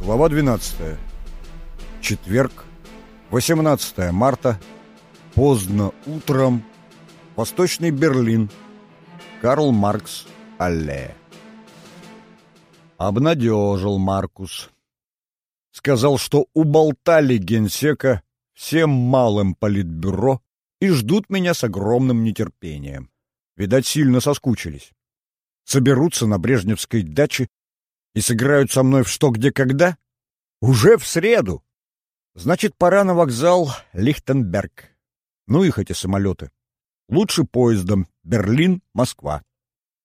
Глава 12. Четверг, 18 марта, поздно утром, Восточный Берлин, Карл Маркс, Аллея. Обнадежил Маркус. Сказал, что уболтали генсека всем малым политбюро и ждут меня с огромным нетерпением. Видать, сильно соскучились. Соберутся на Брежневской даче и сыграют со мной в что, где, когда? Уже в среду. Значит, пора на вокзал Лихтенберг. Ну их эти самолеты. Лучше поездом Берлин-Москва.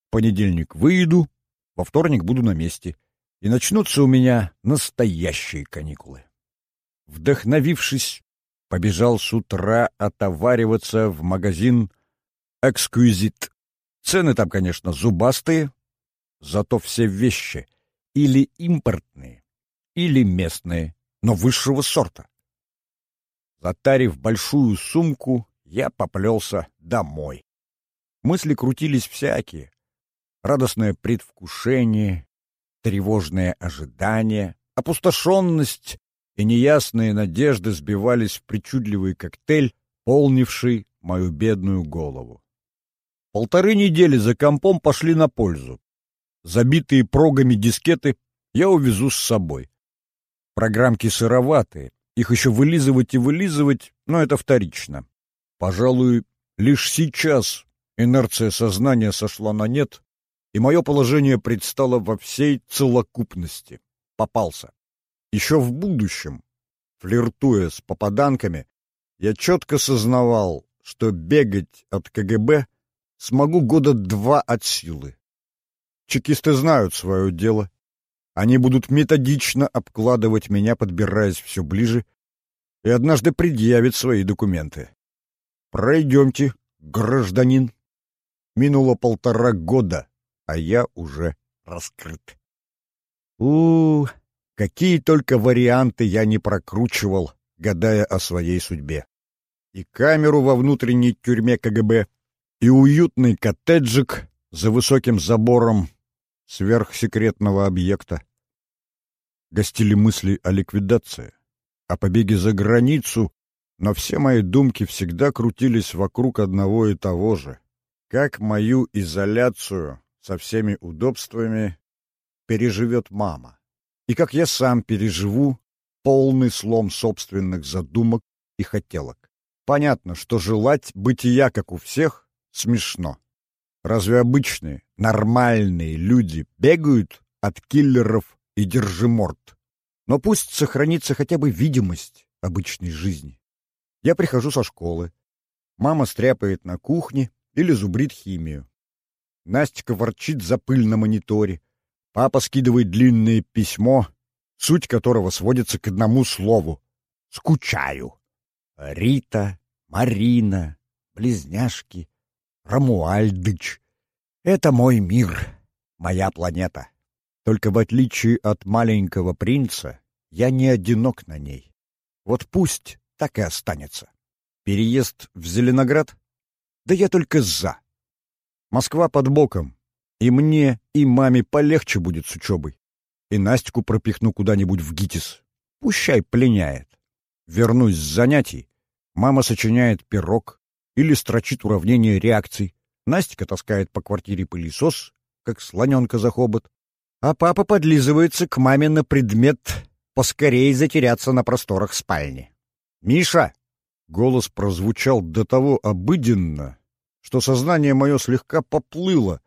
В понедельник выйду, во вторник буду на месте. И начнутся у меня настоящие каникулы. Вдохновившись, побежал с утра отовариваться в магазин «Эксквизит». Цены там, конечно, зубастые, зато все вещи или импортные, или местные, но высшего сорта. Затарив большую сумку, я поплелся домой. Мысли крутились всякие. Радостное предвкушение, тревожное ожидание, опустошенность и неясные надежды сбивались в причудливый коктейль, полнивший мою бедную голову. Полторы недели за компом пошли на пользу. Забитые прогами дискеты я увезу с собой. Программки сыроватые, их еще вылизывать и вылизывать, но это вторично. Пожалуй, лишь сейчас инерция сознания сошла на нет, и мое положение предстало во всей целокупности. Попался. Еще в будущем, флиртуя с попаданками, я четко сознавал, что бегать от КГБ смогу года два от силы. Чекисты знают свое дело. Они будут методично обкладывать меня, подбираясь все ближе, и однажды предъявят свои документы. Пройдемте, гражданин. Минуло полтора года, а я уже раскрыт. у, какие только варианты я не прокручивал, гадая о своей судьбе. И камеру во внутренней тюрьме КГБ, и уютный коттеджик за высоким забором сверхсекретного объекта. Гостили мысли о ликвидации, о побеге за границу, но все мои думки всегда крутились вокруг одного и того же. Как мою изоляцию со всеми удобствами переживет мама? И как я сам переживу полный слом собственных задумок и хотелок? Понятно, что желать бытия, как у всех, смешно. Разве обычные, нормальные люди бегают от киллеров и держиморд? Но пусть сохранится хотя бы видимость обычной жизни. Я прихожу со школы. Мама стряпает на кухне или зубрит химию. Настя ворчит за пыль на мониторе. Папа скидывает длинное письмо, суть которого сводится к одному слову — «скучаю». Рита, Марина, близняшки, Рамуальдыч. Это мой мир, моя планета. Только в отличие от маленького принца, я не одинок на ней. Вот пусть так и останется. Переезд в Зеленоград? Да я только за. Москва под боком. И мне, и маме полегче будет с учебой. И Настю пропихну куда-нибудь в ГИТИС. Пущай пленяет. Вернусь с занятий. Мама сочиняет пирог, или строчит уравнение реакций. Настя таскает по квартире пылесос, как слоненка за хобот, а папа подлизывается к маме на предмет поскорее затеряться на просторах спальни. «Миша!» — голос прозвучал до того обыденно, что сознание мое слегка поплыло,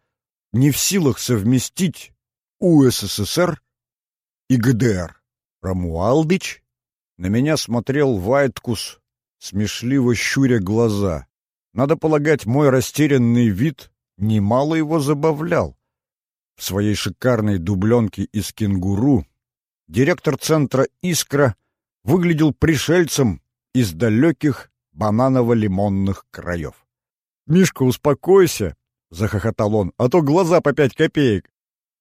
не в силах совместить УССР и ГДР. Рамуалдыч на меня смотрел Вайткус, смешливо щуря глаза. Надо полагать, мой растерянный вид немало его забавлял. В своей шикарной дубленке из кенгуру директор центра «Искра» выглядел пришельцем из далеких бананово-лимонных краев. «Мишка, успокойся!» — захохотал он, — «а то глаза по пять копеек.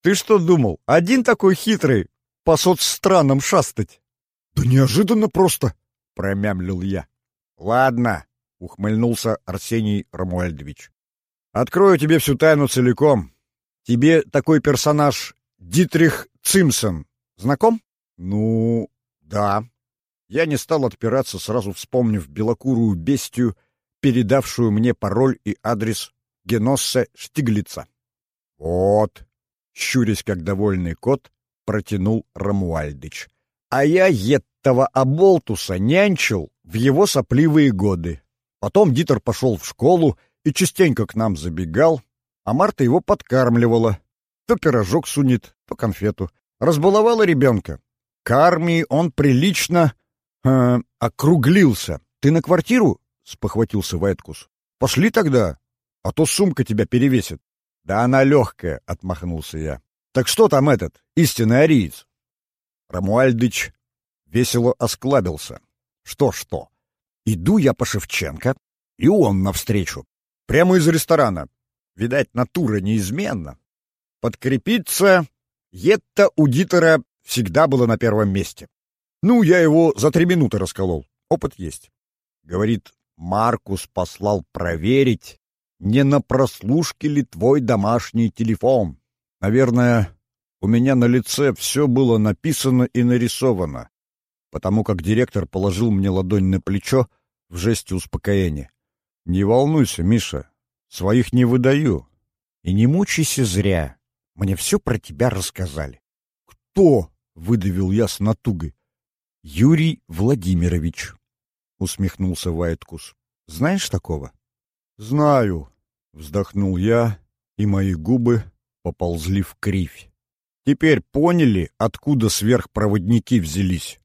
Ты что думал, один такой хитрый по соцстранам шастать?» «Да неожиданно просто!» — промямлил я. «Ладно, — ухмыльнулся Арсений Рамуальдович. «Открою тебе всю тайну целиком. Тебе такой персонаж Дитрих Цимсон знаком?» Ну, да. Я не стал отпираться, сразу вспомнив белокурую бестию, передавшую мне пароль и адрес Геноссе Штиглица. Вот, щурясь как довольный кот, протянул Рамуальдыч. А я еттого оболтуса нянчил в его сопливые годы. Потом Дитер пошел в школу и частенько к нам забегал, а Марта его подкармливала. То пирожок сунет, то конфету. Разбаловала ребенка. К армии он прилично э, округлился. Ты на квартиру? — спохватился Вайткус. — Пошли тогда, а то сумка тебя перевесит. — Да она легкая, — отмахнулся я. — Так что там этот, истинный ариец? Рамуальдыч весело осклабился. Что-что? Иду я по Шевченко, и он навстречу. Прямо из ресторана. Видать, натура неизменна. Подкрепиться Етта удитора всегда было на первом месте. Ну, я его за три минуты расколол. Опыт есть. Говорит, Маркус послал проверить, не на прослушке ли твой домашний телефон. Наверное, у меня на лице все было написано и нарисовано, потому как директор положил мне ладонь на плечо в жесте успокоения. «Не волнуйся, Миша, своих не выдаю. И не мучайся зря. Мне все про тебя рассказали». «Кто?» — выдавил я с натугой. «Юрий Владимирович», — усмехнулся Вайткус. «Знаешь такого?» «Знаю», — вздохнул я, и мои губы поползли в кривь. «Теперь поняли, откуда сверхпроводники взялись?»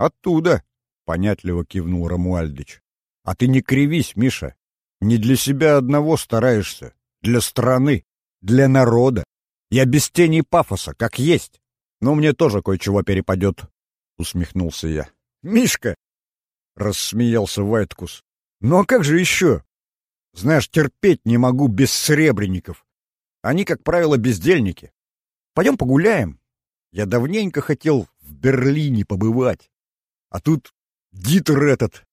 «Оттуда», — понятливо кивнул Рамуальдыч. «А ты не кривись, Миша. Не для себя одного стараешься. Для страны, для народа. Я без тени пафоса, как есть. Но мне тоже кое-чего перепадет», — усмехнулся я. «Мишка!» — рассмеялся Вайткус. «Ну а как же еще? Знаешь, терпеть не могу без сребреников. Они, как правило, бездельники. Пойдем погуляем. Я давненько хотел в Берлине побывать. А тут Дитер этот.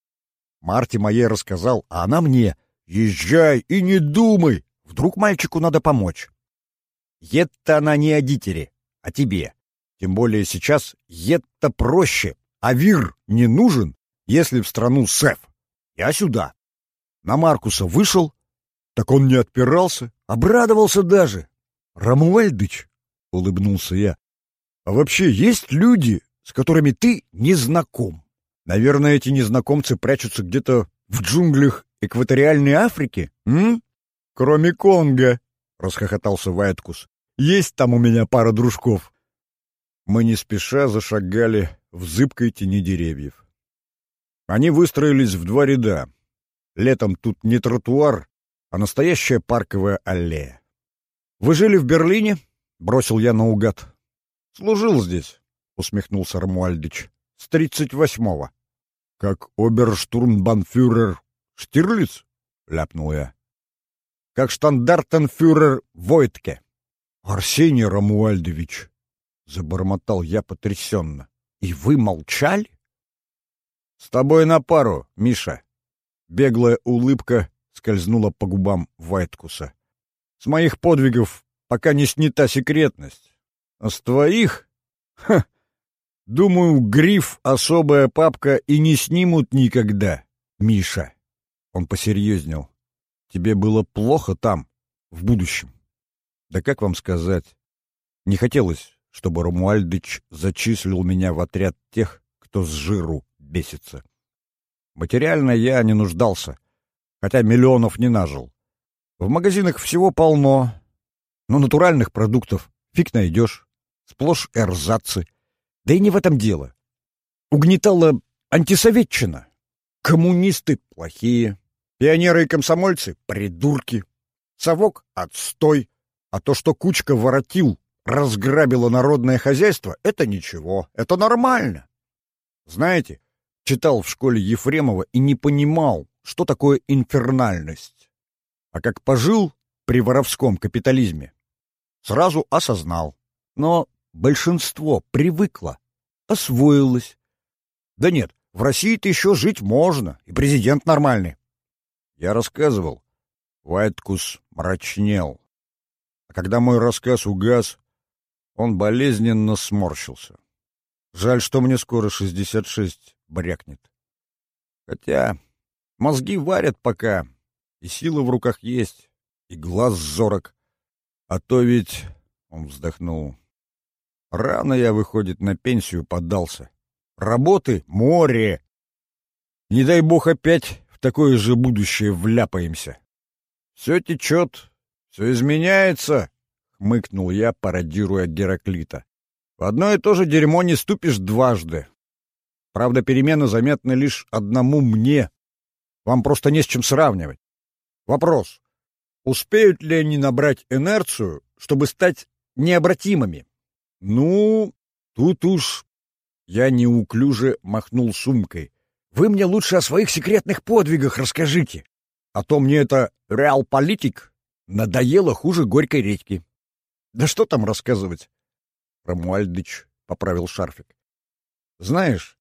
Марте моей рассказал, а она мне. Езжай и не думай. Вдруг мальчику надо помочь. Ед-то она не о Дитере, а тебе. Тем более сейчас ед-то проще, а вир не нужен, если в страну Сеф. Я сюда. На Маркуса вышел, так он не отпирался, обрадовался даже. Рамуэльдыч, — улыбнулся я, — а вообще есть люди, с которыми ты не знаком? Наверное, эти незнакомцы прячутся где-то в джунглях экваториальной Африки, м? Кроме Конго, — расхохотался Вайткус. Есть там у меня пара дружков. Мы не спеша зашагали в зыбкой тени деревьев. Они выстроились в два ряда. Летом тут не тротуар, а настоящая парковая аллея. «Вы жили в Берлине?» — бросил я наугад. «Служил здесь», — усмехнулся Рамуальдич. «С тридцать восьмого». «Как оберштурмбанфюрер Штирлиц?» — ляпнул я. «Как штандартенфюрер Войтке». «Арсений Рамуальдович», — забормотал я потрясенно. «И вы молчали?» «С тобой на пару, Миша». Беглая улыбка скользнула по губам Вайткуса. «С моих подвигов пока не снята секретность. А с твоих? Ха! Думаю, гриф особая папка и не снимут никогда, Миша». Он посерьезнел. «Тебе было плохо там, в будущем?» «Да как вам сказать? Не хотелось, чтобы Ромуальдыч зачислил меня в отряд тех, кто с жиру бесится. Материально я не нуждался, хотя миллионов не нажил. В магазинах всего полно, но натуральных продуктов фиг найдешь. Сплошь эрзацы. Да и не в этом дело. Угнетала антисоветчина. Коммунисты плохие, пионеры и комсомольцы — придурки. Совок — отстой. А то, что кучка воротил, разграбила народное хозяйство, это ничего, это нормально. Знаете, читал в школе Ефремова и не понимал, что такое инфернальность. А как пожил при воровском капитализме, сразу осознал. Но большинство привыкло, освоилось. Да нет, в России-то еще жить можно, и президент нормальный. Я рассказывал. Вайткус мрачнел. А когда мой рассказ угас, он болезненно сморщился. Жаль, что мне скоро 66 брякнет. Хотя мозги варят пока, и сила в руках есть, и глаз зорок. А то ведь, — он вздохнул, — рано я, выходит, на пенсию поддался. Работы — море. Не дай бог опять в такое же будущее вляпаемся. Все течет, все изменяется, — хмыкнул я, пародируя Гераклита. В одно и то же дерьмо не ступишь дважды. Правда, перемены заметны лишь одному мне. Вам просто не с чем сравнивать. Вопрос. Успеют ли они набрать инерцию, чтобы стать необратимыми? Ну, тут уж... Я неуклюже махнул сумкой. Вы мне лучше о своих секретных подвигах расскажите. А то мне это реал-политик надоело хуже горькой редьки. Да что там рассказывать? Рамуальдыч поправил шарфик. Знаешь,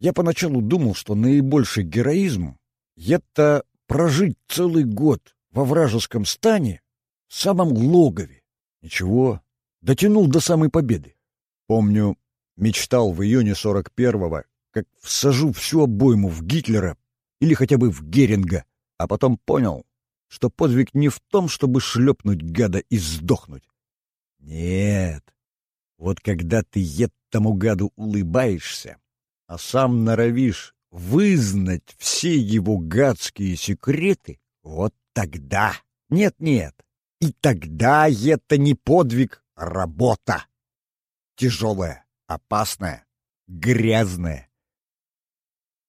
я поначалу думал, что наибольший героизм — это прожить целый год во вражеском стане в самом логове. Ничего, дотянул до самой победы. Помню, мечтал в июне 41-го, как всажу всю обойму в Гитлера или хотя бы в Геринга, а потом понял, что подвиг не в том, чтобы шлепнуть гада и сдохнуть. Нет, вот когда ты этому гаду улыбаешься, а сам норовишь вызнать все его гадские секреты, вот тогда... Нет-нет, и тогда это не подвиг, работа. Тяжелая, опасная, грязная.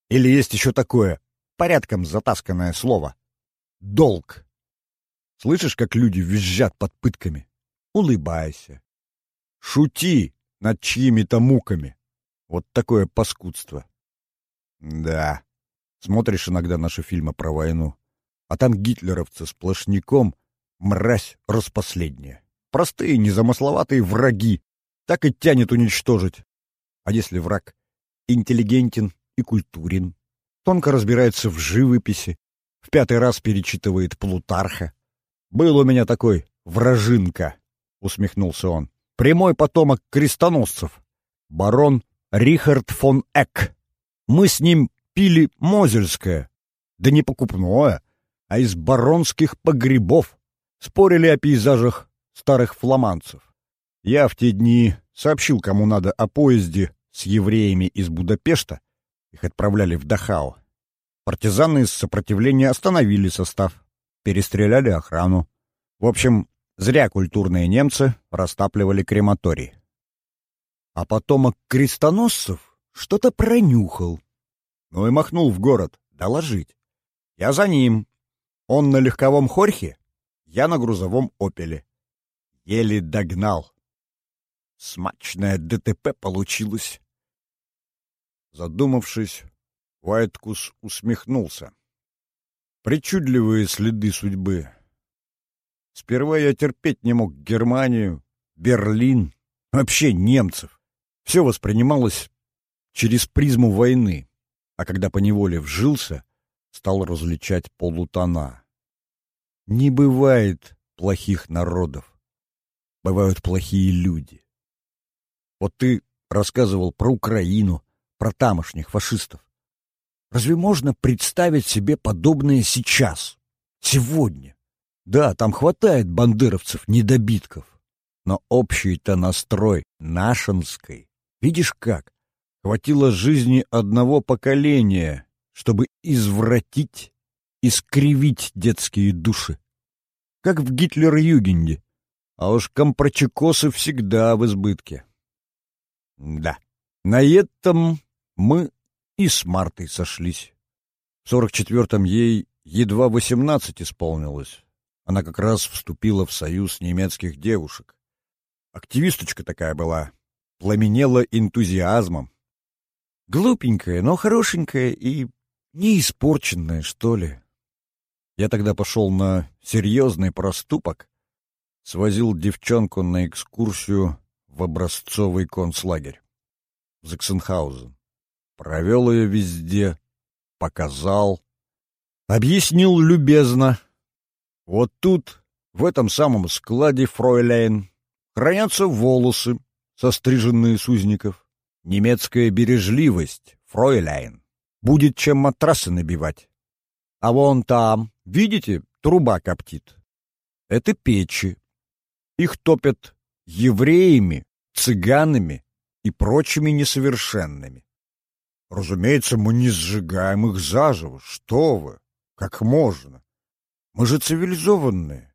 Или есть еще такое, порядком затасканное слово — долг. Слышишь, как люди визжат под пытками? Улыбайся. Шути над чьими-то муками. Вот такое паскудство. Да. Смотришь иногда наши фильмы про войну, а там гитлеровцы сплошняком мразь распоследняя. Простые, незамысловатые враги. Так и тянет уничтожить. А если враг интеллигентен и культурен, тонко разбирается в живописи, в пятый раз перечитывает Плутарха. Был у меня такой вражинка, усмехнулся он. Прямой потомок крестоносцев. Барон Рихард фон Эк. Мы с ним пили Мозельское. Да не покупное, а из баронских погребов. Спорили о пейзажах старых фламандцев. Я в те дни сообщил, кому надо, о поезде с евреями из Будапешта. Их отправляли в Дахау. Партизаны из сопротивления остановили состав, перестреляли охрану. В общем, зря культурные немцы растапливали крематорий. А потомок крестоносцев что-то пронюхал. Ну и махнул в город доложить. Я за ним. Он на легковом хорьхе, я на грузовом опеле. Еле догнал. Смачное ДТП получилось. Задумавшись, Уайткус усмехнулся. Причудливые следы судьбы. Сперва я терпеть не мог Германию, Берлин, вообще немцев. Все воспринималось через призму войны, а когда поневоле вжился, стал различать полутона. Не бывает плохих народов. Бывают плохие люди. Вот ты рассказывал про Украину, про тамошних фашистов. Разве можно представить себе подобное сейчас, сегодня? Да, там хватает бандеровцев-недобитков, но общий-то настрой нашинской Видишь как? Хватило жизни одного поколения, чтобы извратить, искривить детские души. Как в Гитлер-Югенде. А уж компрочекосы всегда в избытке. Да, на этом мы и с Мартой сошлись. В сорок четвертом ей едва восемнадцать исполнилось. Она как раз вступила в союз немецких девушек. Активисточка такая была, пламенела энтузиазмом. Глупенькая, но хорошенькая и неиспорченная, что ли. Я тогда пошел на серьезный проступок, свозил девчонку на экскурсию в образцовый концлагерь, в Заксенхаузен. Провел ее везде, показал, объяснил любезно. Вот тут, в этом самом складе, фройляйн, хранятся волосы, состриженные с узников. Немецкая бережливость, фройляйн. Будет чем матрасы набивать. А вон там, видите, труба коптит. Это печи. Их топят евреями, цыганами и прочими несовершенными. Разумеется, мы не сжигаем их заживо. Что вы? Как можно? Мы же цивилизованные.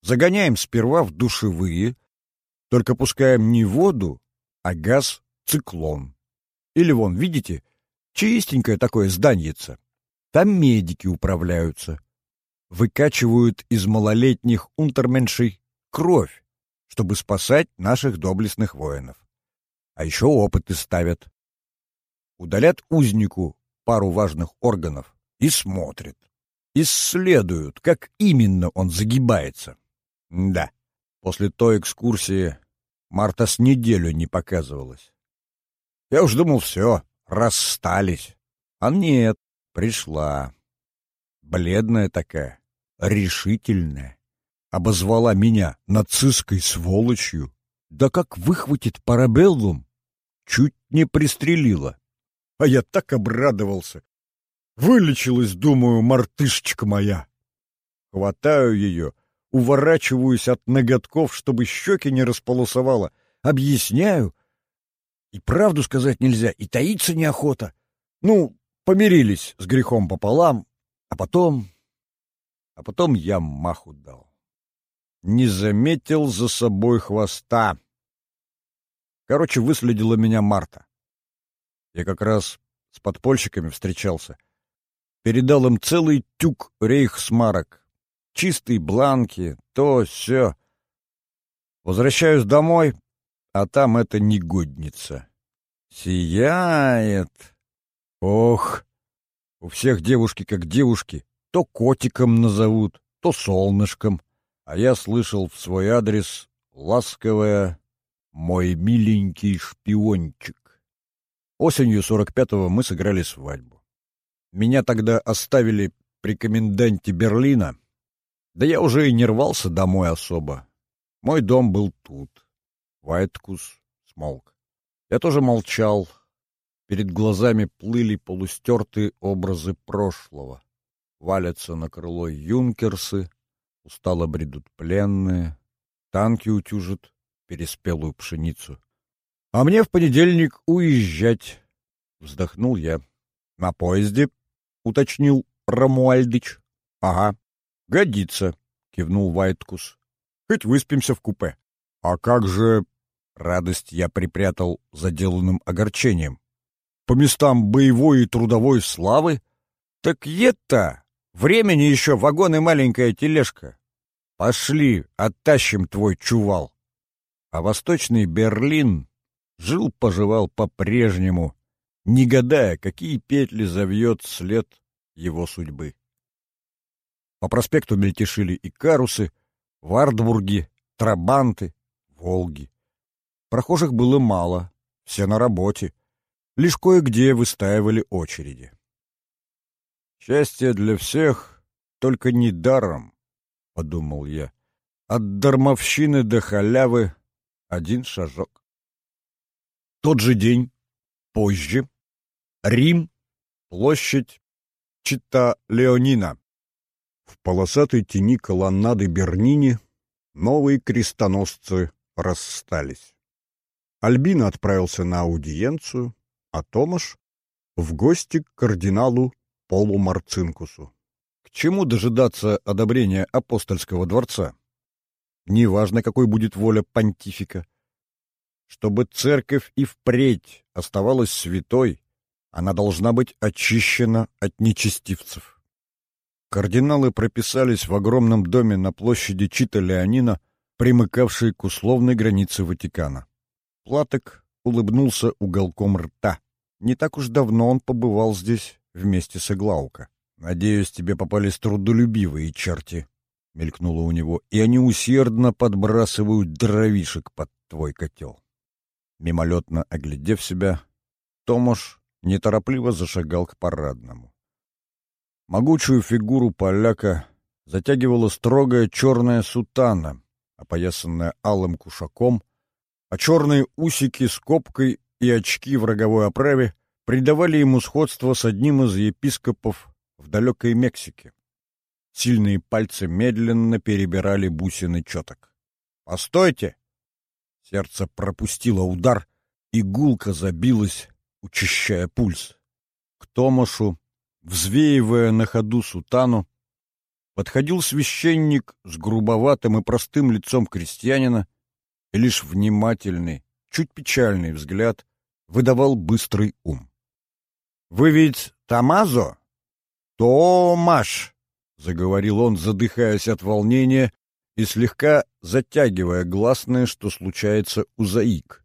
Загоняем сперва в душевые, только пускаем не воду, а газ циклон. Или вон, видите, чистенькое такое зданьице. Там медики управляются. Выкачивают из малолетних унтерменшей кровь, чтобы спасать наших доблестных воинов. А еще опыты ставят. Удалят узнику пару важных органов и смотрят. Исследуют, как именно он загибается. Да, после той экскурсии Марта с неделю не показывалась. Я уж думал, все, расстались. А нет, пришла. Бледная такая, решительная. Обозвала меня нацистской сволочью. Да как выхватит парабеллум, чуть не пристрелила. А я так обрадовался. Вылечилась, думаю, мартышечка моя. Хватаю ее — уворачиваюсь от ноготков, чтобы щеки не располосовало, объясняю. И правду сказать нельзя, и таиться неохота. Ну, помирились с грехом пополам, а потом... А потом я маху дал. Не заметил за собой хвоста. Короче, выследила меня Марта. Я как раз с подпольщиками встречался. Передал им целый тюк рейхсмарок, чистые бланки, то все. Возвращаюсь домой, а там эта негодница. Сияет. Ох, у всех девушки как девушки, то котиком назовут, то солнышком. А я слышал в свой адрес ласковое «мой миленький шпиончик». Осенью сорок пятого мы сыграли свадьбу. Меня тогда оставили при коменданте Берлина, да я уже и не рвался домой особо. Мой дом был тут. Вайткус смолк. Я тоже молчал. Перед глазами плыли полустертые образы прошлого. Валятся на крыло юнкерсы, устало бредут пленные, танки утюжат переспелую пшеницу. А мне в понедельник уезжать, вздохнул я. На поезде, уточнил Рамуальдыч. Ага, «Годится», — кивнул Вайткус. «Хоть выспимся в купе». «А как же...» — радость я припрятал заделанным огорчением. «По местам боевой и трудовой славы? Так ед-то! Времени еще вагон и маленькая тележка. Пошли, оттащим твой чувал». А восточный Берлин жил-поживал по-прежнему, не гадая, какие петли завьет след его судьбы. По проспекту мельтешили и карусы, вардбурги, трабанты, волги. Прохожих было мало, все на работе. Лишь кое-где выстаивали очереди. «Счастье для всех, только не даром», — подумал я. «От дармовщины до халявы один шажок». Тот же день, позже, Рим, площадь Чита Леонина. В полосатой тени колоннады Бернини новые крестоносцы расстались. Альбина отправился на аудиенцию, а Томаш — в гости к кардиналу Полу Марцинкусу. К чему дожидаться одобрения апостольского дворца? Неважно, какой будет воля понтифика. Чтобы церковь и впредь оставалась святой, она должна быть очищена от нечестивцев. Кардиналы прописались в огромном доме на площади Чита Леонина, примыкавшей к условной границе Ватикана. Платок улыбнулся уголком рта. Не так уж давно он побывал здесь вместе с Иглаука. «Надеюсь, тебе попались трудолюбивые черти», — мелькнуло у него, «и они усердно подбрасывают дровишек под твой котел». Мимолетно оглядев себя, Томаш неторопливо зашагал к парадному. Могучую фигуру поляка затягивала строгая черная сутана, опоясанная алым кушаком, а черные усики с копкой и очки в роговой оправе придавали ему сходство с одним из епископов в далекой Мексике. Сильные пальцы медленно перебирали бусины четок. «Постойте!» Сердце пропустило удар, и гулко забилось, учащая пульс. К Томашу, взвеивая на ходу сутану, подходил священник с грубоватым и простым лицом крестьянина, и лишь внимательный, чуть печальный взгляд выдавал быстрый ум. «Вы ведь Тамазо?» «Томаш!» — заговорил он, задыхаясь от волнения и слегка затягивая гласное, что случается у заик.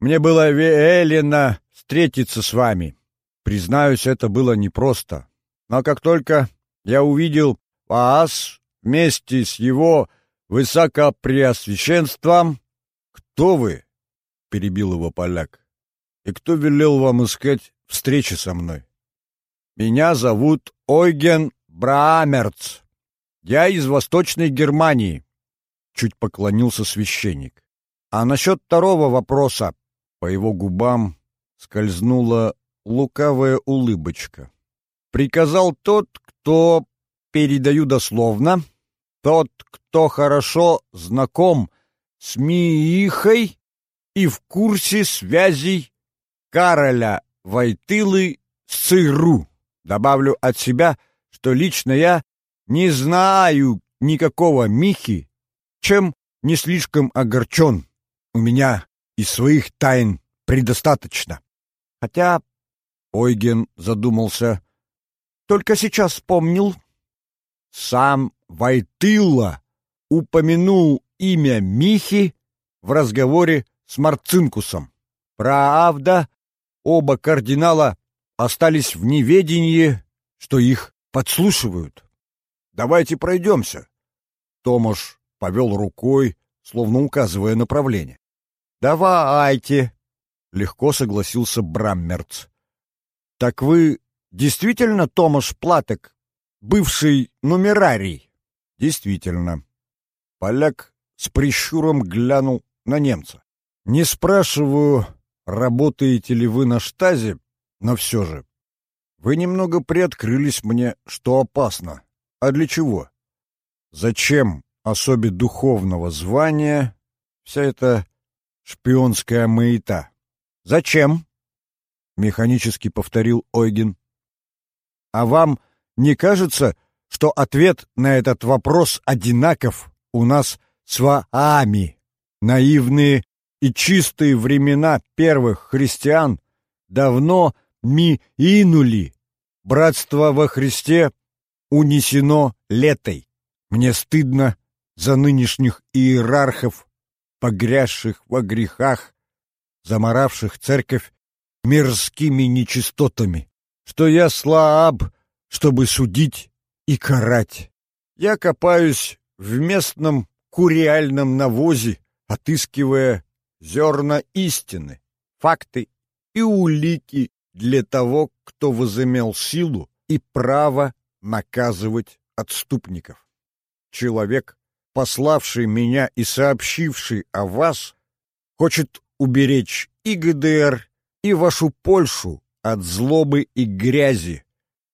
«Мне было велено встретиться с вами. Признаюсь, это было непросто. Но как только я увидел вас вместе с его высокопреосвященством...» «Кто вы?» — перебил его поляк. «И кто велел вам искать встречи со мной?» «Меня зовут Ойген Браамерц. Я из Восточной Германии», — чуть поклонился священник. «А насчет второго вопроса...» По его губам скользнула лукавая улыбочка. «Приказал тот, кто, передаю дословно, тот, кто хорошо знаком с Миихой и в курсе связей Кароля Войтылы с ЦРУ. Добавлю от себя, что лично я не знаю никакого Михи, чем не слишком огорчен. У меня и своих тайн предостаточно. Хотя, Ойген задумался, только сейчас вспомнил, сам Войтыла упомянул имя Михи в разговоре с Марцинкусом. Правда, оба кардинала остались в неведении, что их подслушивают. «Давайте пройдемся». Томаш повел рукой, словно указывая направление. «Давайте», — легко согласился Браммерц. «Так вы действительно Томаш Платек, бывший нумерарий?» «Действительно». Поляк с прищуром глянул на немца. «Не спрашиваю, работаете ли вы на штазе, но все же. Вы немного приоткрылись мне, что опасно. А для чего? Зачем особе духовного звания вся эта шпионская маята? Зачем? Механически повторил Ойген. А вам не кажется, что ответ на этот вопрос одинаков у нас с вами? Наивные и чистые времена первых христиан давно ми инули. Братство во Христе унесено летой. Мне стыдно за нынешних иерархов, погрязших во грехах, заморавших церковь мирскими нечистотами, что я слаб, чтобы судить и карать. Я копаюсь в местном куриальном навозе, отыскивая зерна истины, факты и улики для того, кто возымел силу и право наказывать отступников. Человек, пославший меня и сообщивший о вас, хочет уберечь и ГДР, и вашу Польшу от злобы и грязи,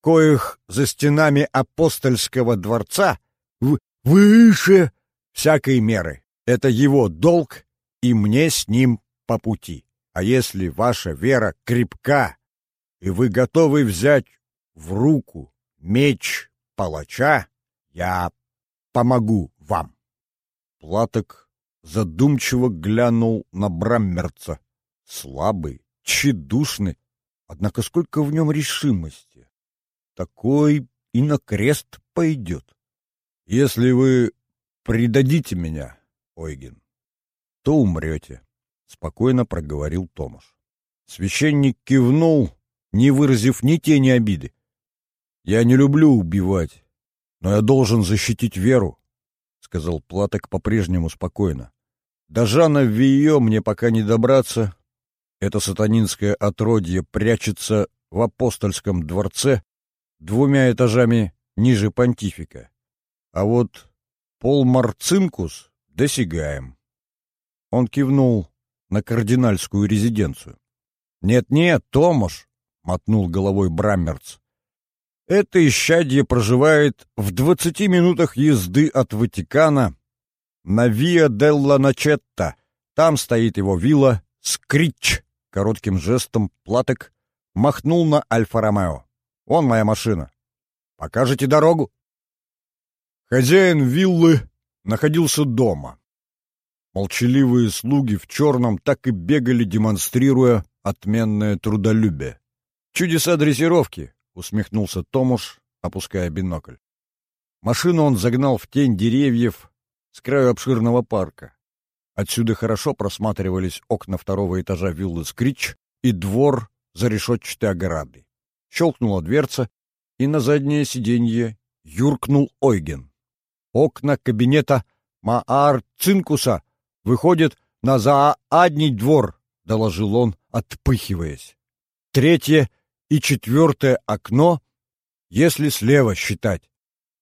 коих за стенами апостольского дворца в выше всякой меры. Это его долг, и мне с ним по пути. А если ваша вера крепка, и вы готовы взять в руку меч палача, я помогу вам. Платок задумчиво глянул на Браммерца. Слабый, тщедушный, однако сколько в нем решимости. Такой и на крест пойдет. Если вы предадите меня, Ойген, то умрете, — спокойно проговорил Томаш. Священник кивнул, не выразив ни тени обиды. «Я не люблю убивать, но я должен защитить веру», — сказал Платок по-прежнему спокойно. «До Жана Вио мне пока не добраться. Это сатанинское отродье прячется в апостольском дворце двумя этажами ниже понтифика. А вот Пол Марцинкус досягаем». Он кивнул на кардинальскую резиденцию. «Нет-нет, Томаш», — мотнул головой Браммерц, — «это исчадье проживает в двадцати минутах езды от Ватикана на Виа Делла Начетта. Там стоит его вилла Скрич». Коротким жестом платок махнул на Альфа-Ромео. «Вон моя машина. Покажете дорогу?» Хозяин виллы находился дома. Молчаливые слуги в черном так и бегали, демонстрируя отменное трудолюбие. «Чудеса дрессировки!» — усмехнулся Томуш, опуская бинокль. Машину он загнал в тень деревьев с краю обширного парка. Отсюда хорошо просматривались окна второго этажа виллы Скрич и двор за решетчатой оградой. Щелкнула дверца, и на заднее сиденье юркнул Ойген. Окна кабинета Маар Цинкуса выходят на заадний двор, — доложил он, отпыхиваясь. Третье и четвертое окно, если слева считать.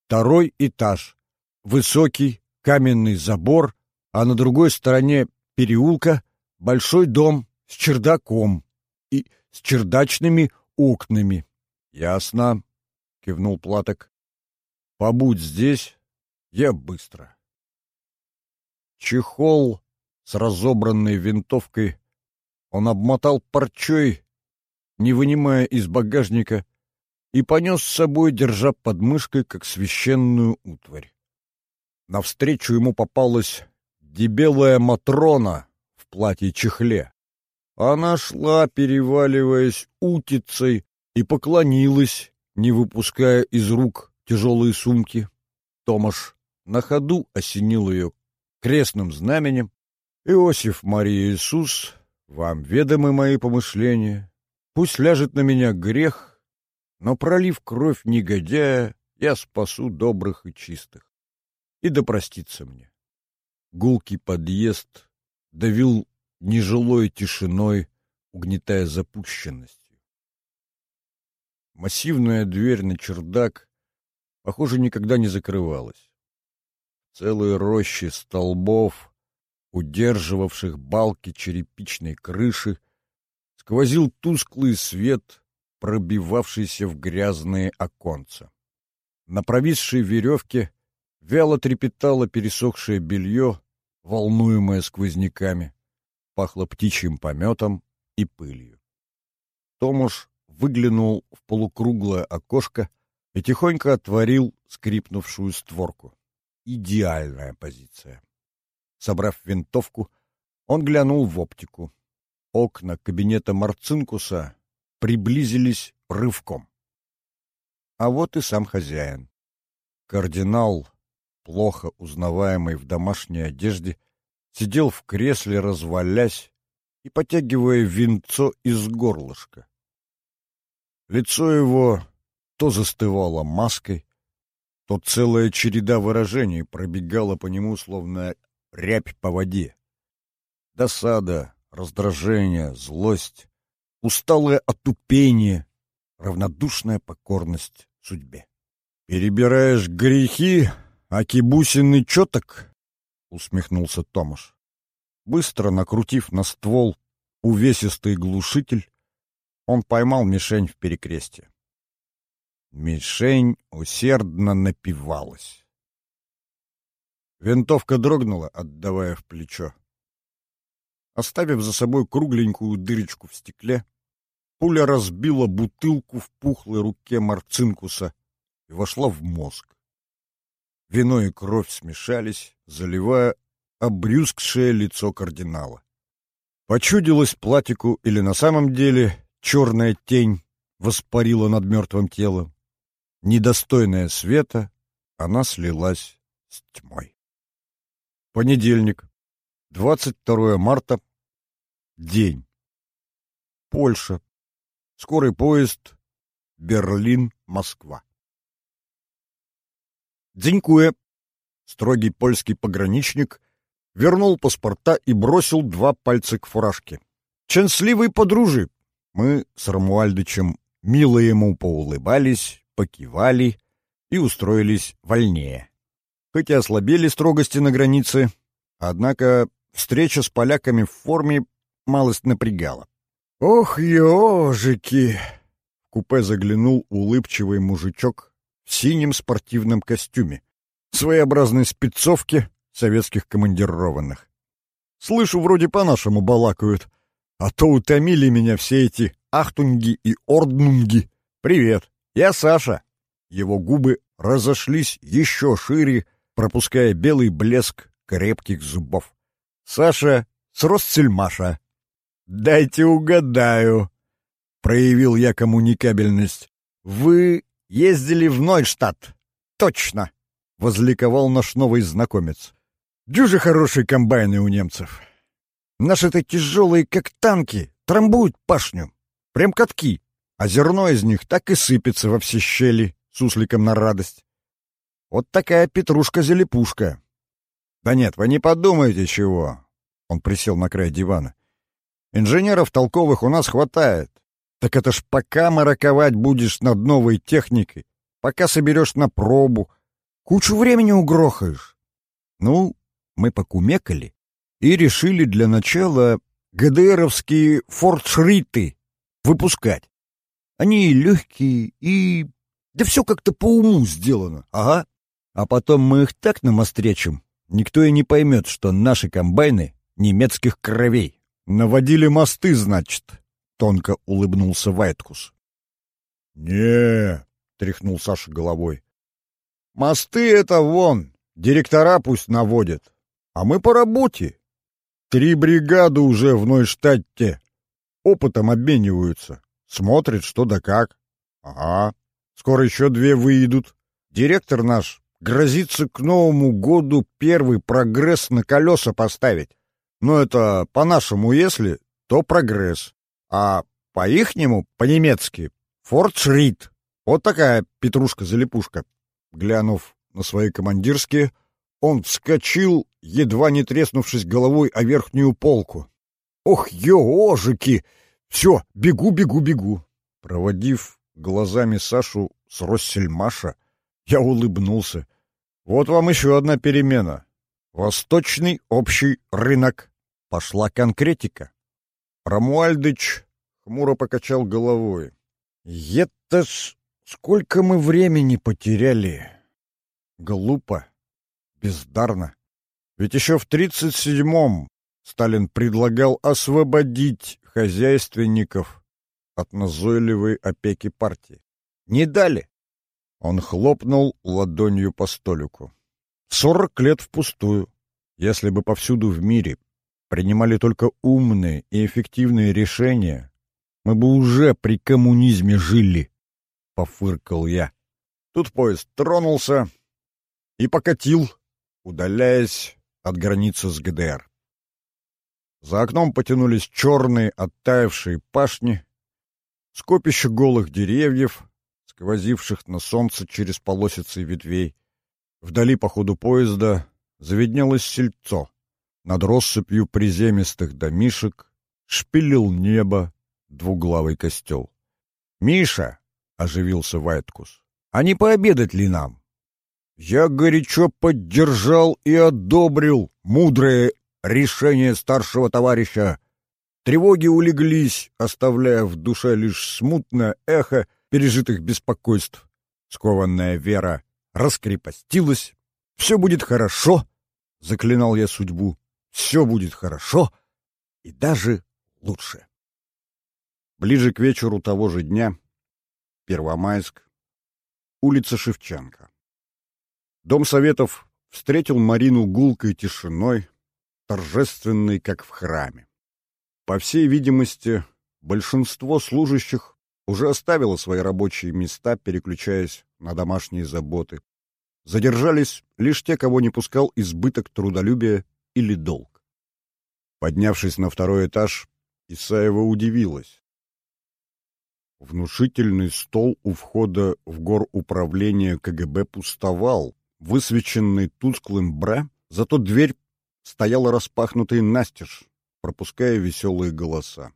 Второй этаж. Высокий каменный забор, а на другой стороне переулка большой дом с чердаком и с чердачными окнами. — Ясно, — кивнул Платок. — Побудь здесь, я быстро. Чехол с разобранной винтовкой он обмотал парчой, не вынимая из багажника, и понес с собой, держа под мышкой, как священную утварь. Навстречу ему попалась дебелая Матрона в платье-чехле. Она шла, переваливаясь утицей, и поклонилась, не выпуская из рук тяжелые сумки. Томаш на ходу осенил ее крестным знаменем. «Иосиф Мария Иисус, вам ведомы мои помышления. Пусть ляжет на меня грех, но, пролив кровь негодяя, я спасу добрых и чистых. И да простится мне». Гулкий подъезд давил нежилой тишиной, угнетая запущенностью. Массивная дверь на чердак, похоже, никогда не закрывалась целые рощи столбов, удерживавших балки черепичной крыши, сквозил тусклый свет, пробивавшийся в грязные оконца. На провисшей веревке вяло трепетало пересохшее белье, волнуемое сквозняками, пахло птичьим пометом и пылью. Томуш выглянул в полукруглое окошко и тихонько отворил скрипнувшую створку идеальная позиция. Собрав винтовку, он глянул в оптику. Окна кабинета Марцинкуса приблизились рывком. А вот и сам хозяин. Кардинал, плохо узнаваемый в домашней одежде, сидел в кресле, развалясь и потягивая винцо из горлышка. Лицо его то застывало маской, то целая череда выражений пробегала по нему, словно рябь по воде. Досада, раздражение, злость, усталое отупение, равнодушная покорность судьбе. «Перебираешь грехи, а кибусины чёток?» — усмехнулся Томаш. Быстро накрутив на ствол увесистый глушитель, он поймал мишень в перекрестье. Мишень усердно напивалась. Винтовка дрогнула, отдавая в плечо. Оставив за собой кругленькую дырочку в стекле, пуля разбила бутылку в пухлой руке Марцинкуса и вошла в мозг. Вино и кровь смешались, заливая обрюзгшее лицо кардинала. Почудилось платику или на самом деле черная тень воспарила над мертвым телом недостойная света, она слилась с тьмой. Понедельник, 22 марта, день. Польша. Скорый поезд. Берлин, Москва. Дзинькуе, строгий польский пограничник, вернул паспорта и бросил два пальца к фуражке. «Ченсливый подружи!» Мы с Рамуальдычем мило ему поулыбались, покивали и устроились вольнее. Хоть и ослабели строгости на границе, однако встреча с поляками в форме малость напрягало. «Ох, ежики!» В купе заглянул улыбчивый мужичок в синем спортивном костюме, своеобразной спецовке советских командированных. Слышу, вроде по-нашему балакают, а то утомили меня все эти ахтунги и орднунги. Привет, я Саша. Его губы разошлись еще шире, пропуская белый блеск крепких зубов. Саша с Росцельмаша. «Дайте угадаю», — проявил я коммуникабельность. «Вы ездили в Нойштадт?» «Точно!» — возликовал наш новый знакомец. «Дюже хорошие комбайны у немцев. Наши-то тяжелые, как танки, трамбуют пашню. Прям катки, а зерно из них так и сыпется во все щели, сусликом на радость. Вот такая петрушка-зелепушка. Да нет, вы не подумайте чего. Он присел на край дивана. Инженеров толковых у нас хватает. Так это ж пока мараковать будешь над новой техникой, пока соберешь на пробу, кучу времени угрохаешь. Ну, мы покумекали и решили для начала ГДРовские фортшриты выпускать. Они легкие и... Да все как-то по уму сделано, ага. А потом мы их так намострячим, никто и не поймет, что наши комбайны немецких кровей. Наводили мосты, значит, — тонко улыбнулся Вайткус. не тряхнул Саша головой. «Мосты — это вон, директора пусть наводят, а мы по работе. Три бригады уже в Нойштадте. Опытом обмениваются. Смотрят, что да как. Ага. Скоро еще две выйдут. Директор наш грозится к Новому году первый прогресс на колеса поставить. Но это по-нашему, если, то прогресс. А по-ихнему, по-немецки, фортшрит. Вот такая петрушка-залипушка. Глянув на свои командирские, он вскочил, едва не треснувшись головой о верхнюю полку. «Ох, ежики! Все, бегу, бегу, бегу!» Проводив глазами Сашу с Россельмаша, я улыбнулся. «Вот вам еще одна перемена. Восточный общий рынок. Пошла конкретика». Рамуальдыч хмуро покачал головой. «Это ж сколько мы времени потеряли!» Глупо бездарно. Ведь еще в 37-м Сталин предлагал освободить хозяйственников от назойливой опеки партии. Не дали. Он хлопнул ладонью по столику. Сорок лет впустую. Если бы повсюду в мире принимали только умные и эффективные решения, мы бы уже при коммунизме жили, — пофыркал я. Тут поезд тронулся и покатил удаляясь от границы с ГДР. За окном потянулись черные оттаившие пашни, скопище голых деревьев, сквозивших на солнце через полосицы ветвей. Вдали по ходу поезда заведнелось сельцо. Над россыпью приземистых домишек шпилил небо двуглавый костел. «Миша!» — оживился Вайткус. «А не пообедать ли нам?» Я горячо поддержал и одобрил мудрое решение старшего товарища. Тревоги улеглись, оставляя в душе лишь смутное эхо пережитых беспокойств. Скованная вера раскрепостилась. «Все будет хорошо», — заклинал я судьбу. «Все будет хорошо и даже лучше». Ближе к вечеру того же дня, Первомайск, улица Шевченко. Дом Советов встретил Марину гулкой тишиной, торжественной, как в храме. По всей видимости, большинство служащих уже оставило свои рабочие места, переключаясь на домашние заботы. Задержались лишь те, кого не пускал избыток трудолюбия или долг. Поднявшись на второй этаж, Исаева удивилась. Внушительный стол у входа в гор управления КГБ пустовал, высвеченный тусклым бра, зато дверь стояла распахнутой настежь, пропуская веселые голоса.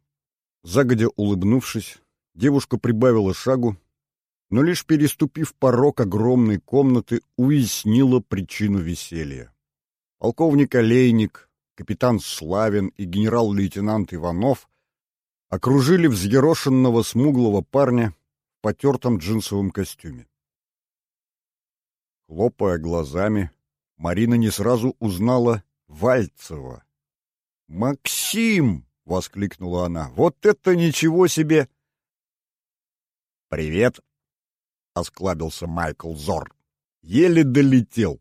Загодя улыбнувшись, девушка прибавила шагу, но лишь переступив порог огромной комнаты, уяснила причину веселья. Полковник Олейник капитан Славин и генерал-лейтенант Иванов окружили взъерошенного смуглого парня в потертом джинсовом костюме. Хлопая глазами, Марина не сразу узнала Вальцева. «Максим!» — воскликнула она. «Вот это ничего себе!» «Привет!» — осклабился Майкл Зор. «Еле долетел.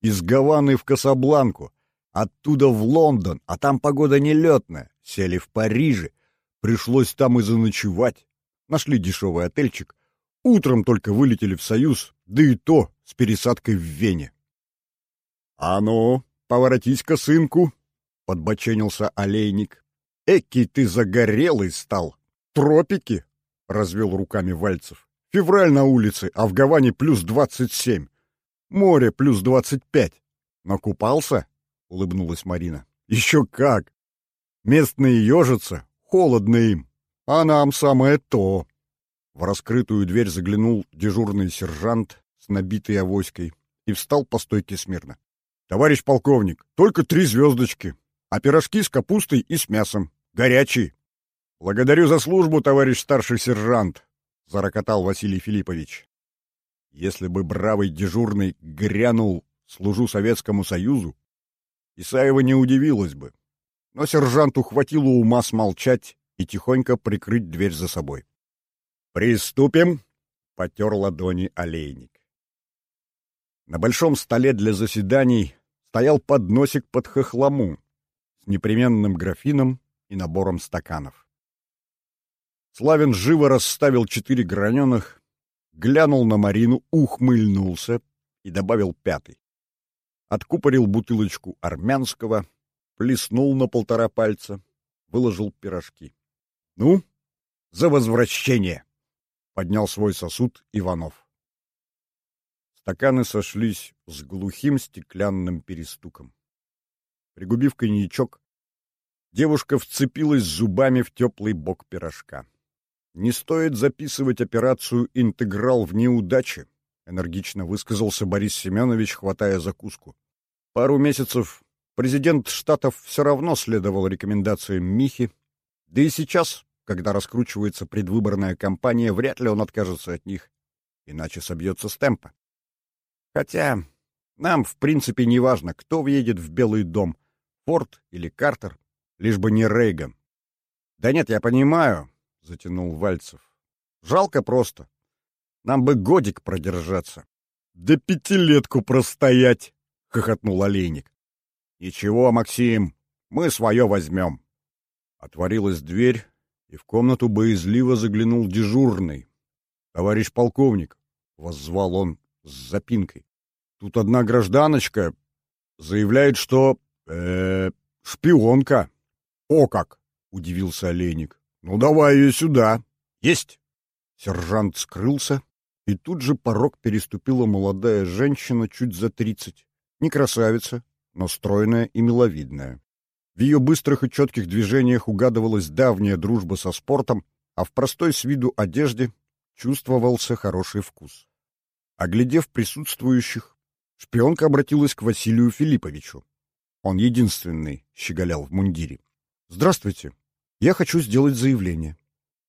Из Гаваны в Касабланку, оттуда в Лондон, а там погода нелетная. Сели в Париже. Пришлось там и заночевать. Нашли дешевый отельчик. Утром только вылетели в Союз, да и то с пересадкой в Вене. — А ну, поворотись-ка, сынку, — подбоченился олейник. — Эки ты загорелый стал. Тропики, — развел руками Вальцев. — Февраль на улице, а в Гаване плюс двадцать семь. Море плюс двадцать пять. Накупался? — улыбнулась Марина. — Еще как! Местные ежатся, холодно им, а нам самое то. В раскрытую дверь заглянул дежурный сержант с набитой авоськой и встал по стойке смирно. — Товарищ полковник, только три звездочки, а пирожки с капустой и с мясом. Горячие. — Благодарю за службу, товарищ старший сержант, — зарокотал Василий Филиппович. Если бы бравый дежурный грянул «служу Советскому Союзу», Исаева не удивилась бы. Но сержанту хватило ума смолчать и тихонько прикрыть дверь за собой. «Приступим!» — потер ладони олейник. На большом столе для заседаний стоял подносик под хохлому с непременным графином и набором стаканов. Славин живо расставил четыре граненых, глянул на Марину, ухмыльнулся и добавил пятый. Откупорил бутылочку армянского, плеснул на полтора пальца, выложил пирожки. — Ну, за возвращение! — поднял свой сосуд Иванов. Стаканы сошлись с глухим стеклянным перестуком. Пригубив коньячок, девушка вцепилась зубами в теплый бок пирожка. «Не стоит записывать операцию «Интеграл в неудаче», — энергично высказался Борис Семенович, хватая закуску. «Пару месяцев президент Штатов все равно следовал рекомендациям Михи, да и сейчас, когда раскручивается предвыборная кампания, вряд ли он откажется от них, иначе собьется с темпа. Хотя нам, в принципе, не важно, кто въедет в Белый дом, Форд или Картер, лишь бы не Рейган. Да нет, я понимаю, — затянул Вальцев. «Жалко просто. Нам бы годик продержаться». «Да пятилетку простоять!» — хохотнул Олейник. «Ничего, Максим, мы свое возьмем». Отворилась дверь, и в комнату боязливо заглянул дежурный. «Товарищ полковник», — воззвал он с запинкой, — «тут одна гражданочка заявляет, что... э шпионка». «О как!» — удивился Олейник. «Ну, давай ее сюда!» «Есть!» Сержант скрылся, и тут же порог переступила молодая женщина чуть за тридцать. Не красавица, но стройная и миловидная. В ее быстрых и четких движениях угадывалась давняя дружба со спортом, а в простой с виду одежде чувствовался хороший вкус. Оглядев присутствующих, шпионка обратилась к Василию Филипповичу. Он единственный щеголял в мундире. «Здравствуйте. Я хочу сделать заявление.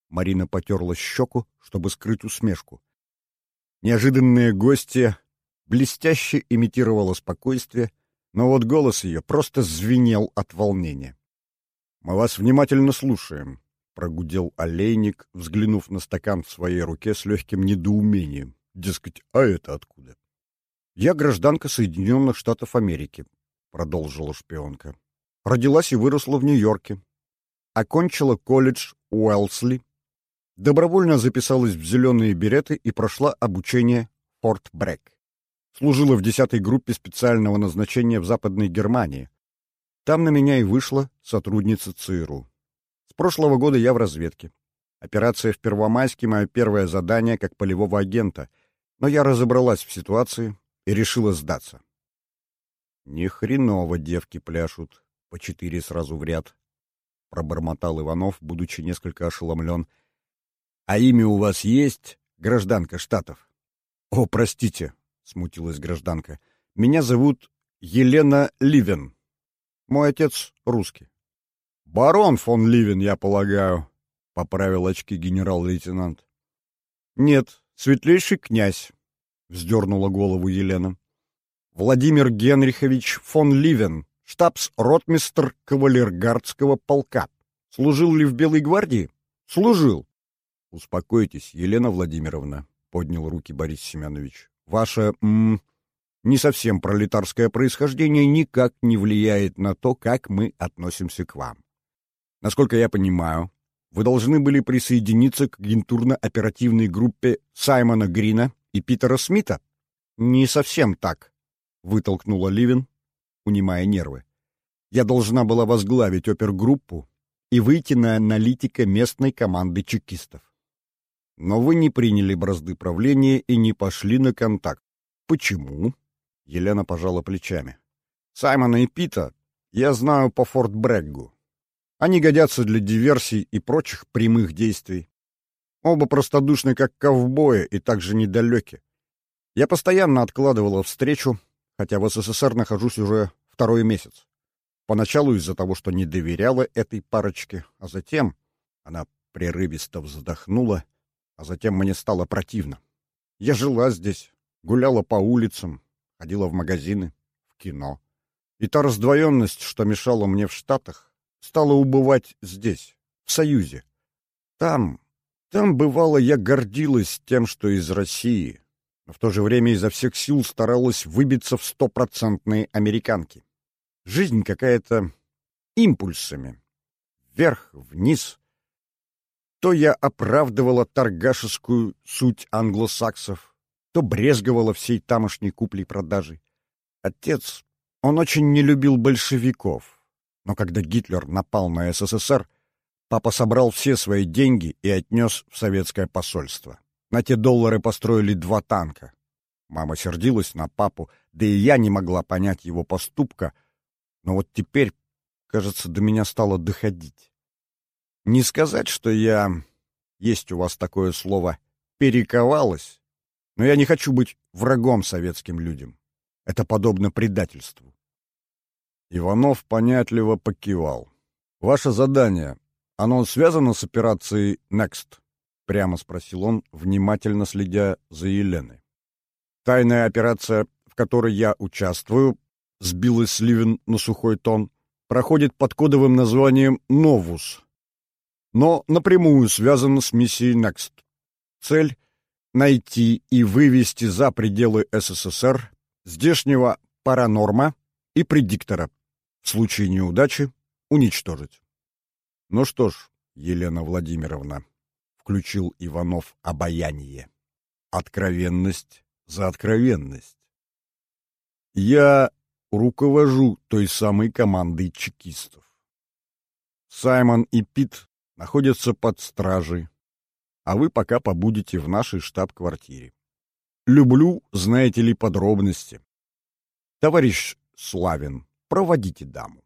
Марина потерла щеку, чтобы скрыть усмешку. Неожиданная гостья блестяще имитировала спокойствие, но вот голос ее просто звенел от волнения. «Мы вас внимательно слушаем», — прогудел олейник, взглянув на стакан в своей руке с легким недоумением. Дескать, а это откуда? «Я гражданка Соединенных Штатов Америки», — продолжила шпионка. «Родилась и выросла в Нью-Йорке окончила колледж Уэлсли, добровольно записалась в зеленые береты и прошла обучение Форт Брэк. Служила в 10-й группе специального назначения в Западной Германии. Там на меня и вышла сотрудница ЦРУ. С прошлого года я в разведке. Операция в Первомайске — мое первое задание как полевого агента, но я разобралась в ситуации и решила сдаться. Ни хреново девки пляшут, по четыре сразу в ряд. — пробормотал Иванов, будучи несколько ошеломлен. — А имя у вас есть, гражданка Штатов? — О, простите, — смутилась гражданка. — Меня зовут Елена Ливен. Мой отец русский. Барон фон Ливен, я полагаю, — поправил очки генерал-лейтенант. Нет, светлейший князь, — вздернула голову Елена. Владимир Генрихович фон Ливен, штабс-ротмистр кавалергардского полка. Служил ли в Белой гвардии? Служил. Успокойтесь, Елена Владимировна, — поднял руки Борис Семенович. Ваше, м не совсем пролетарское происхождение никак не влияет на то, как мы относимся к вам. Насколько я понимаю, вы должны были присоединиться к агентурно-оперативной группе Саймона Грина и Питера Смита? Не совсем так, вытолкнула Ливин, унимая нервы. Я должна была возглавить опергруппу и выйти на аналитика местной команды чекистов. Но вы не приняли бразды правления и не пошли на контакт. Почему? Елена пожала плечами. Саймона и Пита я знаю по Форт Брэггу. Они годятся для диверсий и прочих прямых действий. Оба простодушны, как ковбои, и также недалеки. Я постоянно откладывала встречу, хотя в СССР нахожусь уже второй месяц. Поначалу из-за того, что не доверяла этой парочке, а затем она прерывисто вздохнула, а затем мне стало противно. Я жила здесь, гуляла по улицам, ходила в магазины, в кино. И та раздвоенность, что мешала мне в Штатах, стала убывать здесь, в Союзе. Там, там, бывало, я гордилась тем, что из России, но в то же время изо всех сил старалась выбиться в стопроцентные американки. Жизнь какая-то импульсами. Вверх, вниз. То я оправдывала торгашескую суть англосаксов, то брезговала всей тамошней куплей-продажей. Отец, он очень не любил большевиков, но когда Гитлер напал на СССР, папа собрал все свои деньги и отнес в советское посольство. На те доллары построили два танка. Мама сердилась на папу, да и я не могла понять его поступка, но вот теперь, кажется, до меня стало доходить. Не сказать, что я, есть у вас такое слово, перековалась, но я не хочу быть врагом советским людям. Это подобно предательству. Иванов понятливо покивал. «Ваше задание, оно связано с операцией «Next»?» — прямо спросил он, внимательно следя за Еленой. «Тайная операция, в которой я участвую, — сбилась Сливен на сухой тон, — проходит под кодовым названием «Новус», но напрямую связана с миссией «Next». Цель — найти и вывести за пределы СССР здешнего паранорма и предиктора, в случае неудачи уничтожить. Ну что ж, Елена Владимировна, включил Иванов обаяние. Откровенность за откровенность. Я руковожу той самой командой чекистов. Саймон и Пит находятся под стражей, а вы пока побудете в нашей штаб-квартире. Люблю, знаете ли, подробности. Товарищ Славин, проводите даму.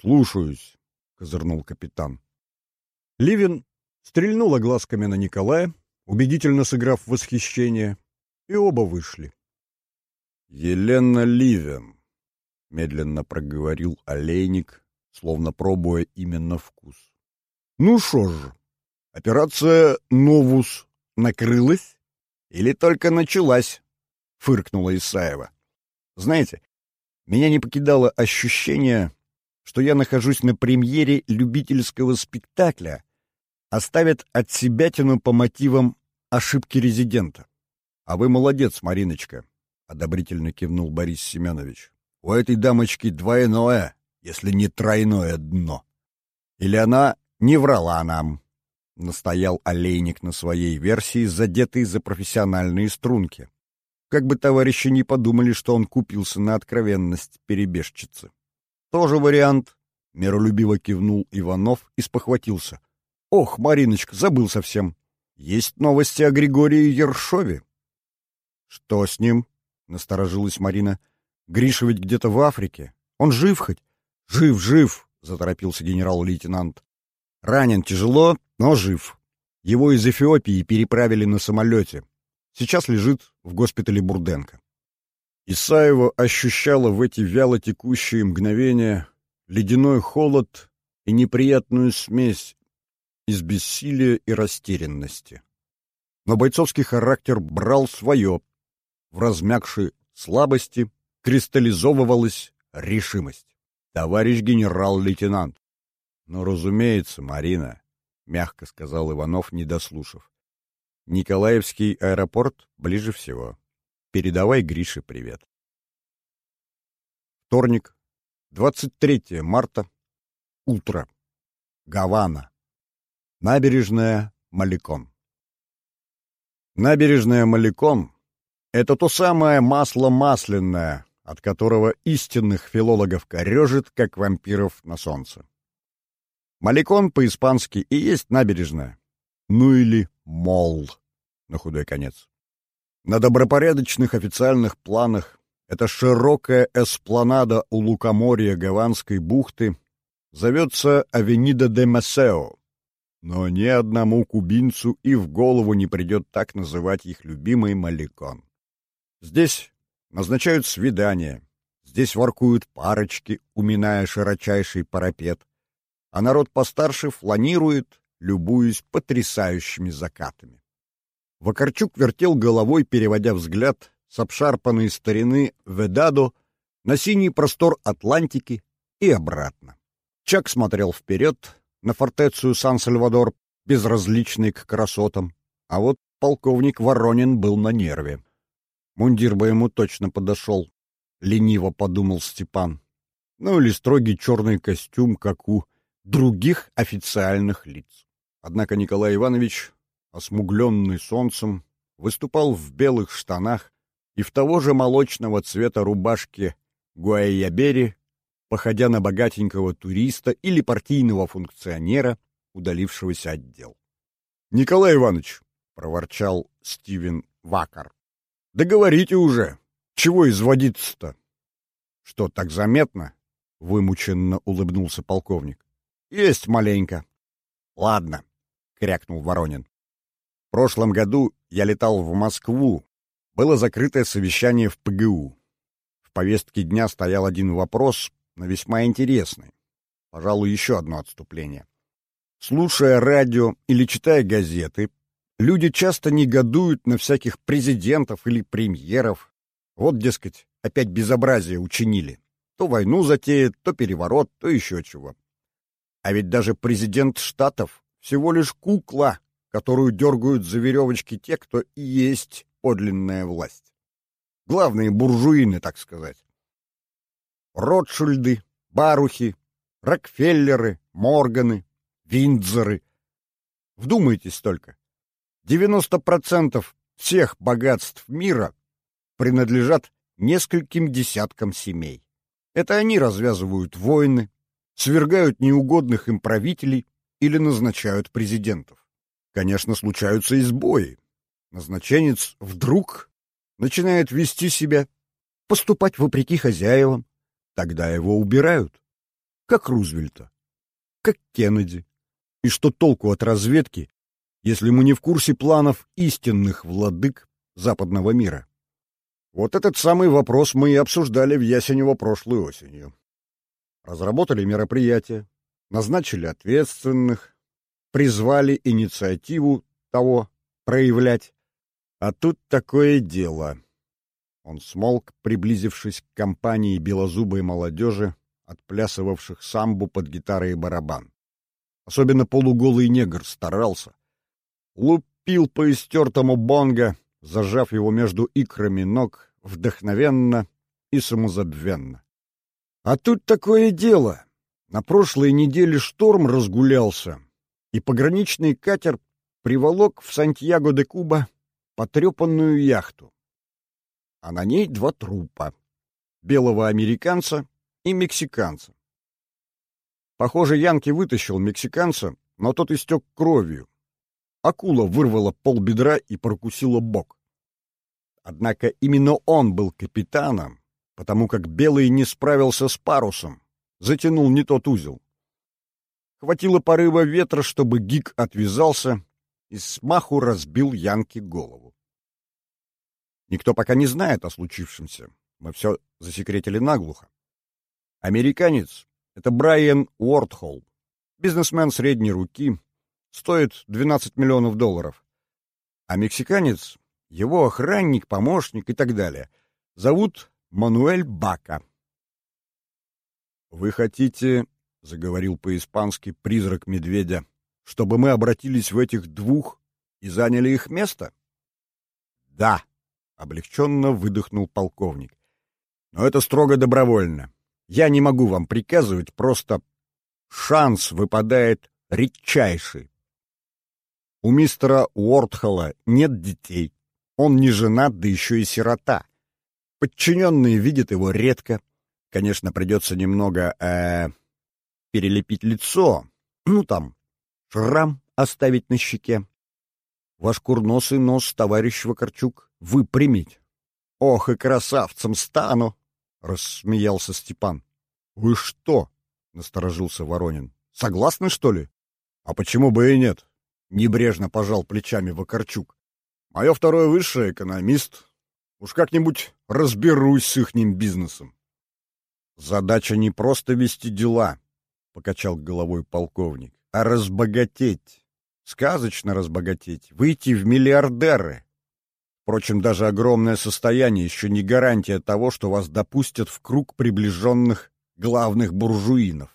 Слушаюсь, козырнул капитан. Ливин стрельнула глазками на Николая, убедительно сыграв восхищение, и оба вышли. Елена Ливен, медленно проговорил олейник, словно пробуя именно вкус. Ну что ж, Операция «Новус» накрылась или только началась? — фыркнула Исаева. Знаете, меня не покидало ощущение, что я нахожусь на премьере любительского спектакля, оставят от себя тяну по мотивам ошибки резидента. А вы молодец, Мариночка, — одобрительно кивнул Борис Семенович. У этой дамочки двойное, если не тройное дно. Или она не врала нам, настоял олейник на своей версии, задетый за профессиональные струнки. Как бы товарищи не подумали, что он купился на откровенность перебежчицы. Тоже вариант, миролюбиво кивнул Иванов и спохватился. Ох, Мариночка, забыл совсем. Есть новости о Григории Ершове. Что с ним? Насторожилась Марина. Гриша ведь где-то в Африке. Он жив хоть? Жив, жив, заторопился генерал-лейтенант. Ранен тяжело, но жив. Его из Эфиопии переправили на самолете. Сейчас лежит в госпитале Бурденко. Исаева ощущала в эти вяло текущие мгновения ледяной холод и неприятную смесь из бессилия и растерянности. Но бойцовский характер брал свое. В размягшей слабости кристаллизовывалась решимость. «Товарищ генерал-лейтенант!» «Ну, разумеется, Марина», — мягко сказал Иванов, не дослушав. «Николаевский аэропорт ближе всего. Передавай Грише привет». Вторник, 23 марта, утро. Гавана. Набережная Маликон. Набережная Маликон — это то самое масло масляное, от которого истинных филологов корежит, как вампиров на солнце. Маликон по-испански и есть набережная. Ну или мол, на худой конец. На добропорядочных официальных планах эта широкая эспланада у лукоморья Гаванской бухты зовется Авенида де Масео, но ни одному кубинцу и в голову не придет так называть их любимый Маликон. Здесь назначают свидания, здесь воркуют парочки, уминая широчайший парапет, а народ постарше фланирует, любуясь потрясающими закатами. Вакарчук вертел головой, переводя взгляд с обшарпанной старины Ведадо на синий простор Атлантики и обратно. Чак смотрел вперед на фортецию Сан-Сальвадор, безразличный к красотам, а вот полковник Воронин был на нерве. Мундир бы ему точно подошел, — лениво подумал Степан. Ну или строгий черный костюм, как у других официальных лиц. Однако Николай Иванович, осмугленный солнцем, выступал в белых штанах и в того же молочного цвета рубашке Гуайябери, походя на богатенького туриста или партийного функционера, удалившегося от дел. — Николай Иванович, — проворчал Стивен Вакар, да говорите уже, чего изводиться-то? Что, так заметно? Вымученно улыбнулся полковник. Есть маленько. Ладно, крякнул Воронин. В прошлом году я летал в Москву. Было закрытое совещание в ПГУ. В повестке дня стоял один вопрос, но весьма интересный. Пожалуй, еще одно отступление. Слушая радио или читая газеты, Люди часто негодуют на всяких президентов или премьеров. Вот, дескать, опять безобразие учинили. То войну затеет, то переворот, то еще чего. А ведь даже президент Штатов всего лишь кукла, которую дергают за веревочки те, кто и есть подлинная власть. Главные буржуины, так сказать. Ротшильды, Барухи, Рокфеллеры, Морганы, Виндзоры. Вдумайтесь только. 90% всех богатств мира принадлежат нескольким десяткам семей. Это они развязывают войны, свергают неугодных им правителей или назначают президентов. Конечно, случаются и сбои. Назначенец вдруг начинает вести себя, поступать вопреки хозяевам. Тогда его убирают. Как Рузвельта, как Кеннеди. И что толку от разведки, если мы не в курсе планов истинных владык западного мира? Вот этот самый вопрос мы и обсуждали в Ясенево прошлой осенью. Разработали мероприятия, назначили ответственных, призвали инициативу того проявлять. А тут такое дело. Он смолк, приблизившись к компании белозубой молодежи, отплясывавших самбу под гитарой и барабан. Особенно полуголый негр старался, лупил по истертому бонго, зажав его икрами икрами ног, вдохновенно и самозабвенно. А тут такое дело. На прошлой неделе шторм разгулялся, и пограничный катер приволок в Сантьяго-де-Куба потрепанную яхту. А на ней два трупа — белого американца и мексиканца. Похоже, Янки вытащил мексиканца, но тот истек кровью, акула вырвала полбедра и прокусила бок. Однако именно он был капитаном, потому как Белый не справился с парусом, затянул не тот узел. Хватило порыва ветра, чтобы гик отвязался и смаху разбил Янке голову. Никто пока не знает о случившемся. Мы все засекретили наглухо. Американец — это Брайан Уортхолл, бизнесмен средней руки, стоит 12 миллионов долларов. А мексиканец — его охранник, помощник и так далее. Зовут Мануэль Бака. «Вы хотите, — заговорил по-испански призрак медведя, — чтобы мы обратились в этих двух и заняли их место?» «Да», — облегченно выдохнул полковник. «Но это строго добровольно. Я не могу вам приказывать, просто шанс выпадает редчайший. У мистера Уортхолла нет детей. Он не женат, да еще и сирота. Подчиненные видят его редко. Конечно, придется немного э, перелепить лицо. Ну, там, шрам оставить на щеке. Ваш курносый нос, товарищ Вакарчук, выпрямить. Ох, и красавцем стану! — рассмеялся Степан. — Вы что? — насторожился Воронин. — Согласны, что ли? — А почему бы и нет? — небрежно пожал плечами Вакарчук. — Мое второе высшее — экономист. Уж как-нибудь разберусь с ихним бизнесом. — Задача не просто вести дела, — покачал головой полковник, — а разбогатеть. Сказочно разбогатеть, выйти в миллиардеры. Впрочем, даже огромное состояние еще не гарантия того, что вас допустят в круг приближенных главных буржуинов.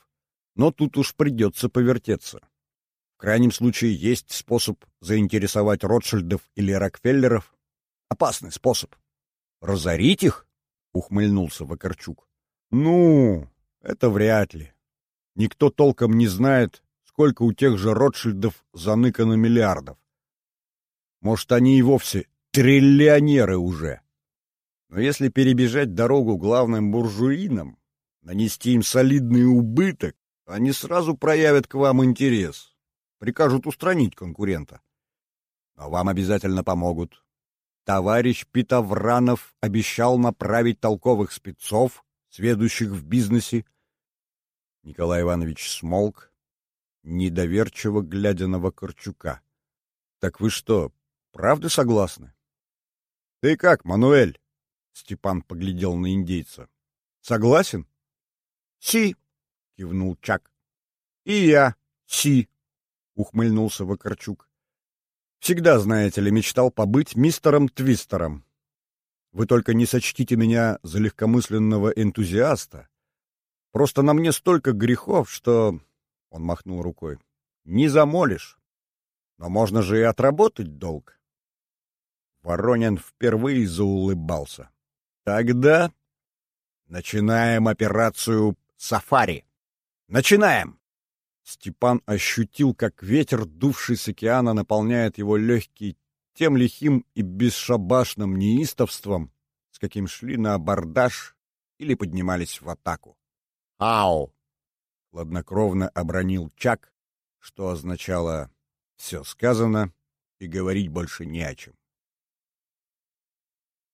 Но тут уж придется повертеться. В крайнем случае есть способ заинтересовать Ротшильдов или Рокфеллеров. Опасный способ. Разорить их? Ухмыльнулся Вакарчук. Ну, это вряд ли. Никто толком не знает, сколько у тех же Ротшильдов заныкано миллиардов. Может, они и вовсе триллионеры уже. Но если перебежать дорогу главным буржуинам, нанести им солидный убыток, они сразу проявят к вам интерес, прикажут устранить конкурента. Но вам обязательно помогут. Товарищ Питовранов обещал направить толковых спецов, сведущих в бизнесе. Николай Иванович смолк, недоверчиво глядя на Вакарчука. — Так вы что, правда согласны? — Ты как, Мануэль? — Степан поглядел на индейца. — Согласен? — Си, — кивнул Чак. — И я, си, — ухмыльнулся Вакарчук. — Всегда, знаете ли, мечтал побыть мистером Твистером. Вы только не сочтите меня за легкомысленного энтузиаста. Просто на мне столько грехов, что он махнул рукой. «Не замолишь. Но можно же и отработать долг». Воронин впервые заулыбался. «Тогда начинаем операцию «Сафари». Начинаем!» Степан ощутил, как ветер, дувший с океана, наполняет его легкий тем лихим и бесшабашным неистовством, с каким шли на абордаж или поднимались в атаку. «Ау!» хладнокровно обронил Чак, что означало «все сказано и говорить больше не о чем».